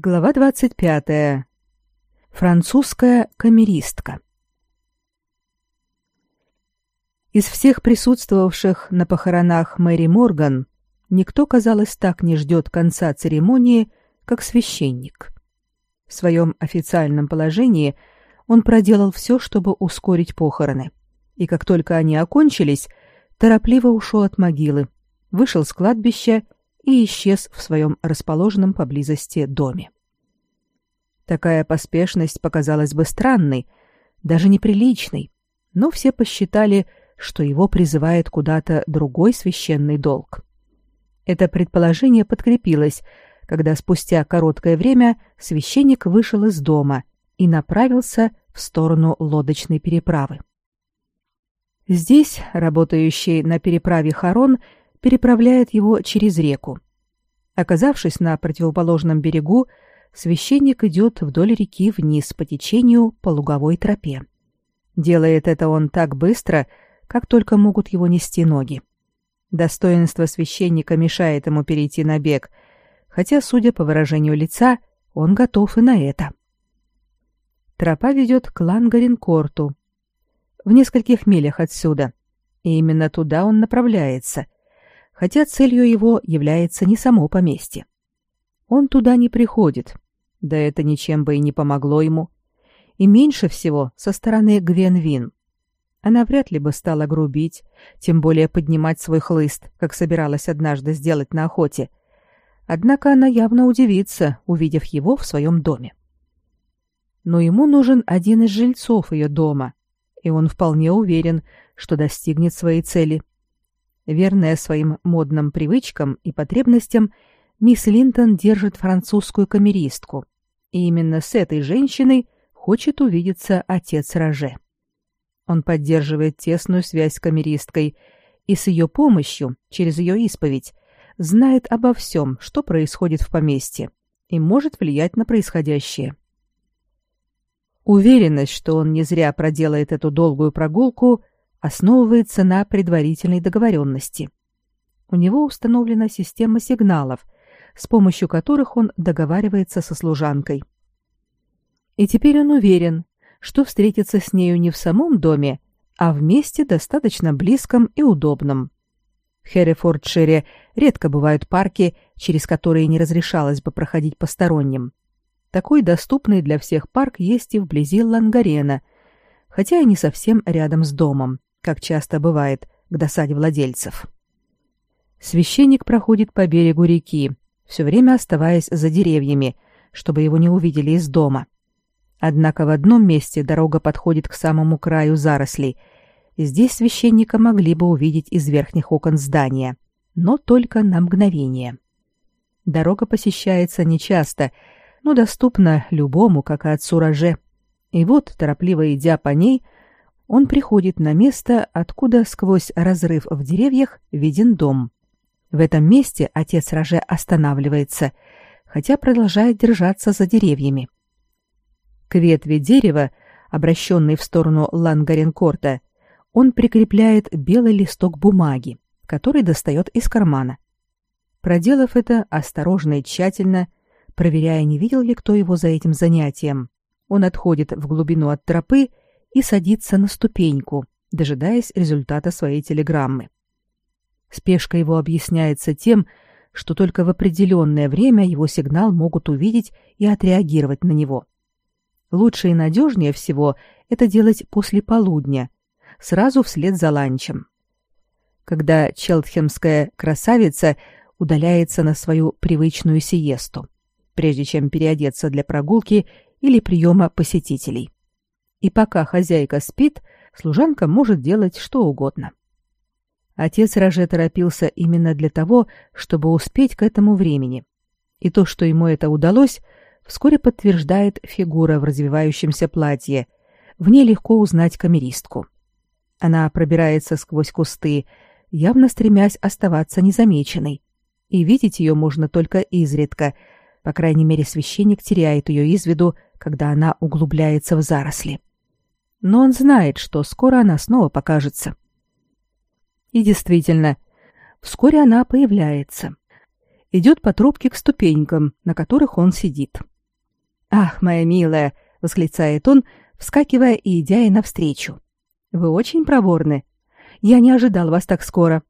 Глава 25. Французская камеристка. Из всех присутствовавших на похоронах Мэри Морган никто, казалось, так не ждет конца церемонии, как священник. В своем официальном положении он проделал все, чтобы ускорить похороны, и как только они окончились, торопливо ушел от могилы, вышел с кладбища и исчез в своем расположенном поблизости доме. Такая поспешность показалась бы странной, даже неприличной, но все посчитали, что его призывает куда-то другой священный долг. Это предположение подкрепилось, когда спустя короткое время священник вышел из дома и направился в сторону лодочной переправы. Здесь работающий на переправе Харон переправляет его через реку. Оказавшись на противоположном берегу, священник идет вдоль реки вниз по течению по луговой тропе. Делает это он так быстро, как только могут его нести ноги. Достоинство священника мешает ему перейти на бег, хотя, судя по выражению лица, он готов и на это. Тропа ведет к Лангаринкорту, в нескольких милях отсюда, и именно туда он направляется — хотя целью его является не само поместье. Он туда не приходит, да это ничем бы и не помогло ему. И меньше всего со стороны Гвенвин. Она вряд ли бы стала грубить, тем более поднимать свой хлыст, как собиралась однажды сделать на охоте. Однако она явно удивится, увидев его в своем доме. Но ему нужен один из жильцов ее дома, и он вполне уверен, что достигнет своей цели — Верная своим модным привычкам и потребностям, мисс Линтон держит французскую камеристку. И именно с этой женщиной хочет увидеться отец Роже. Он поддерживает тесную связь с камеристкой и с ее помощью, через ее исповедь, знает обо всем, что происходит в поместье, и может влиять на происходящее. Уверенность, что он не зря проделает эту долгую прогулку, основывается на предварительной договоренности. У него установлена система сигналов, с помощью которых он договаривается со служанкой. И теперь он уверен, что встретится с нею не в самом доме, а в месте достаточно близком и удобном. В Херефордшире редко бывают парки, через которые не разрешалось бы проходить посторонним. Такой доступный для всех парк есть и вблизи Лангарена, хотя и не совсем рядом с домом как часто бывает, к досаде владельцев. Священник проходит по берегу реки, все время оставаясь за деревьями, чтобы его не увидели из дома. Однако в одном месте дорога подходит к самому краю зарослей, и здесь священника могли бы увидеть из верхних окон здания, но только на мгновение. Дорога посещается нечасто, но доступна любому, как и отцу Роже. И вот, торопливо идя по ней, — он приходит на место, откуда сквозь разрыв в деревьях виден дом. В этом месте отец Роже останавливается, хотя продолжает держаться за деревьями. К ветви дерева, обращенной в сторону Лангаренкорта, он прикрепляет белый листок бумаги, который достает из кармана. Проделав это осторожно и тщательно, проверяя, не видел ли кто его за этим занятием, он отходит в глубину от тропы и садится на ступеньку, дожидаясь результата своей телеграммы. Спешка его объясняется тем, что только в определенное время его сигнал могут увидеть и отреагировать на него. Лучше и надежнее всего это делать после полудня, сразу вслед за ланчем. Когда челтхемская красавица удаляется на свою привычную сиесту, прежде чем переодеться для прогулки или приема посетителей и пока хозяйка спит, служанка может делать что угодно. Отец Роже торопился именно для того, чтобы успеть к этому времени. И то, что ему это удалось, вскоре подтверждает фигура в развивающемся платье. В ней легко узнать камеристку. Она пробирается сквозь кусты, явно стремясь оставаться незамеченной. И видеть ее можно только изредка, по крайней мере, священник теряет ее из виду, когда она углубляется в заросли но он знает, что скоро она снова покажется. И действительно, вскоре она появляется. идет по трубке к ступенькам, на которых он сидит. «Ах, моя милая!» — восклицает он, вскакивая и идя ей навстречу. «Вы очень проворны. Я не ожидал вас так скоро.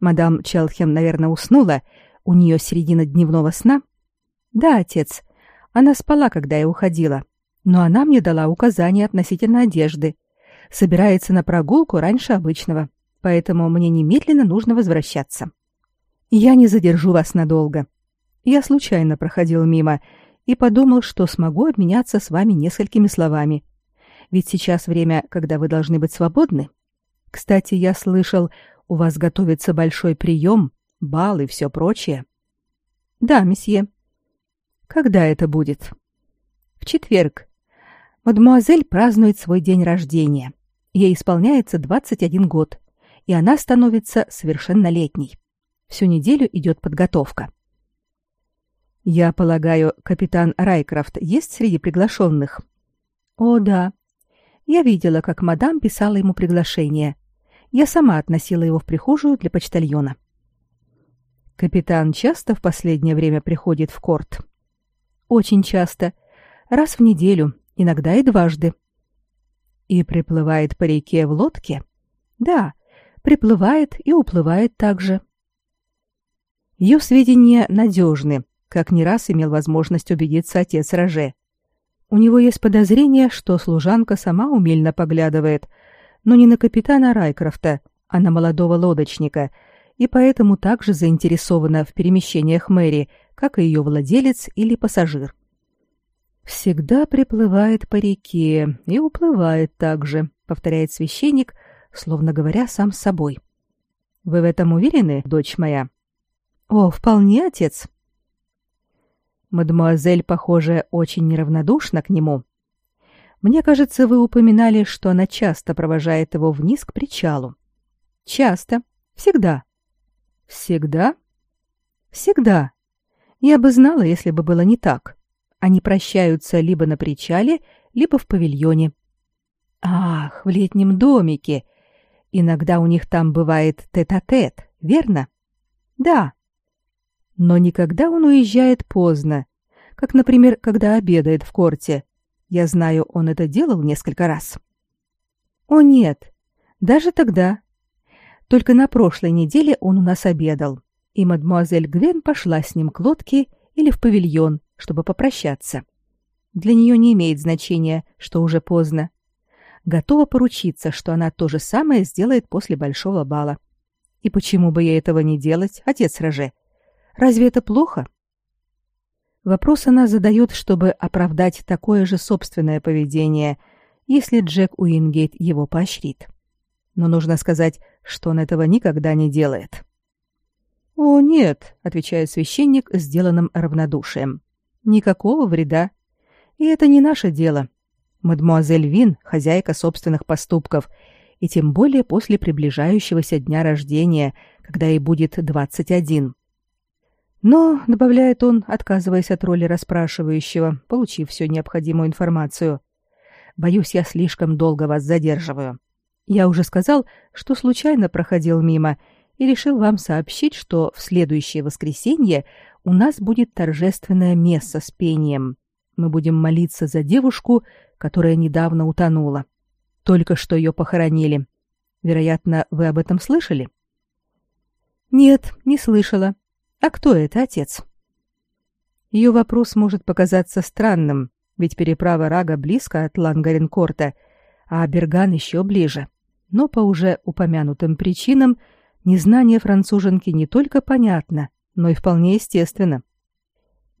Мадам Челхем, наверное, уснула. У нее середина дневного сна?» «Да, отец. Она спала, когда я уходила. Но она мне дала указания относительно одежды. Собирается на прогулку раньше обычного, поэтому мне немедленно нужно возвращаться. Я не задержу вас надолго. Я случайно проходил мимо и подумал, что смогу обменяться с вами несколькими словами. Ведь сейчас время, когда вы должны быть свободны. Кстати, я слышал, у вас готовится большой прием, бал и все прочее. Да, месье. Когда это будет? В четверг. Мадемуазель празднует свой день рождения. Ей исполняется 21 год, и она становится совершеннолетней. Всю неделю идет подготовка. Я полагаю, капитан Райкрафт есть среди приглашенных? О, да. Я видела, как мадам писала ему приглашение. Я сама относила его в прихожую для почтальона. Капитан часто в последнее время приходит в корт. Очень часто. Раз в неделю, иногда и дважды. И приплывает по реке в лодке? Да, приплывает и уплывает также. Ее сведения надежны, как не раз имел возможность убедиться отец Роже. У него есть подозрение, что служанка сама умельно поглядывает, но не на капитана Райкрофта, а на молодого лодочника, и поэтому также заинтересована в перемещениях Мэри, как и ее владелец или пассажир. «Всегда приплывает по реке и уплывает также», — повторяет священник, словно говоря сам с собой. «Вы в этом уверены, дочь моя?» «О, вполне, отец», Мадемуазель, похоже, очень неравнодушна к нему. Мне кажется, вы упоминали, что она часто провожает его вниз к причалу. Часто. Всегда. Всегда? Всегда. Я бы знала, если бы было не так. Они прощаются либо на причале, либо в павильоне. Ах, в летнем домике. Иногда у них там бывает тет-а-тет, -тет, верно? Да. Но никогда он уезжает поздно, как, например, когда обедает в корте. Я знаю, он это делал несколько раз. О нет, даже тогда. Только на прошлой неделе он у нас обедал, и мадмуазель Гвен пошла с ним к лодке или в павильон, чтобы попрощаться. Для нее не имеет значения, что уже поздно. Готова поручиться, что она то же самое сделает после большого бала. И почему бы ей этого не делать, отец Роже? Разве это плохо? Вопрос она задает, чтобы оправдать такое же собственное поведение, если Джек Уингейт его поощрит. Но нужно сказать, что он этого никогда не делает. «О, нет», — отвечает священник с деланным равнодушием. «Никакого вреда. И это не наше дело. Мадмуазель Вин — хозяйка собственных поступков, и тем более после приближающегося дня рождения, когда ей будет двадцать один. Но, добавляет он, отказываясь от роли расспрашивающего, получив всю необходимую информацию, боюсь, я слишком долго вас задерживаю. Я уже сказал, что случайно проходил мимо и решил вам сообщить, что в следующее воскресенье у нас будет торжественное месса с пением. Мы будем молиться за девушку, которая недавно утонула. Только что ее похоронили. Вероятно, вы об этом слышали? Нет, не слышала, а кто это отец? Ее вопрос может показаться странным, ведь переправа Рага близко от Лангаренкорта, а Берган еще ближе. Но по уже упомянутым причинам незнание француженки не только понятно, но и вполне естественно.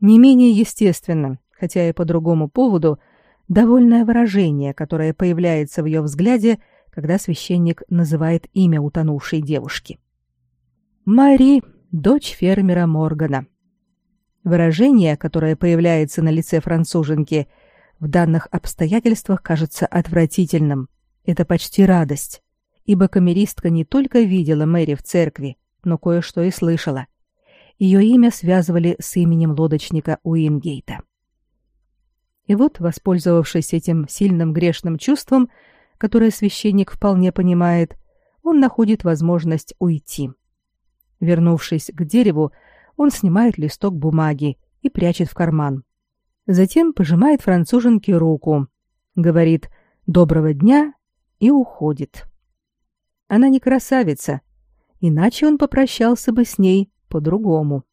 Не менее естественно, хотя и по другому поводу, довольное выражение, которое появляется в ее взгляде, когда священник называет имя утонувшей девушки. Мари дочь фермера Моргана. Выражение, которое появляется на лице француженки, в данных обстоятельствах кажется отвратительным. Это почти радость, ибо камеристка не только видела Мэри в церкви, но кое-что и слышала. Ее имя связывали с именем лодочника Уингейта. И вот, воспользовавшись этим сильным грешным чувством, которое священник вполне понимает, он находит возможность уйти. Вернувшись к дереву, он снимает листок бумаги и прячет в карман. Затем пожимает француженке руку, говорит «доброго дня» и уходит. Она не красавица, иначе он попрощался бы с ней по-другому.